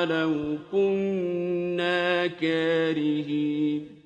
أولو كنا كارهين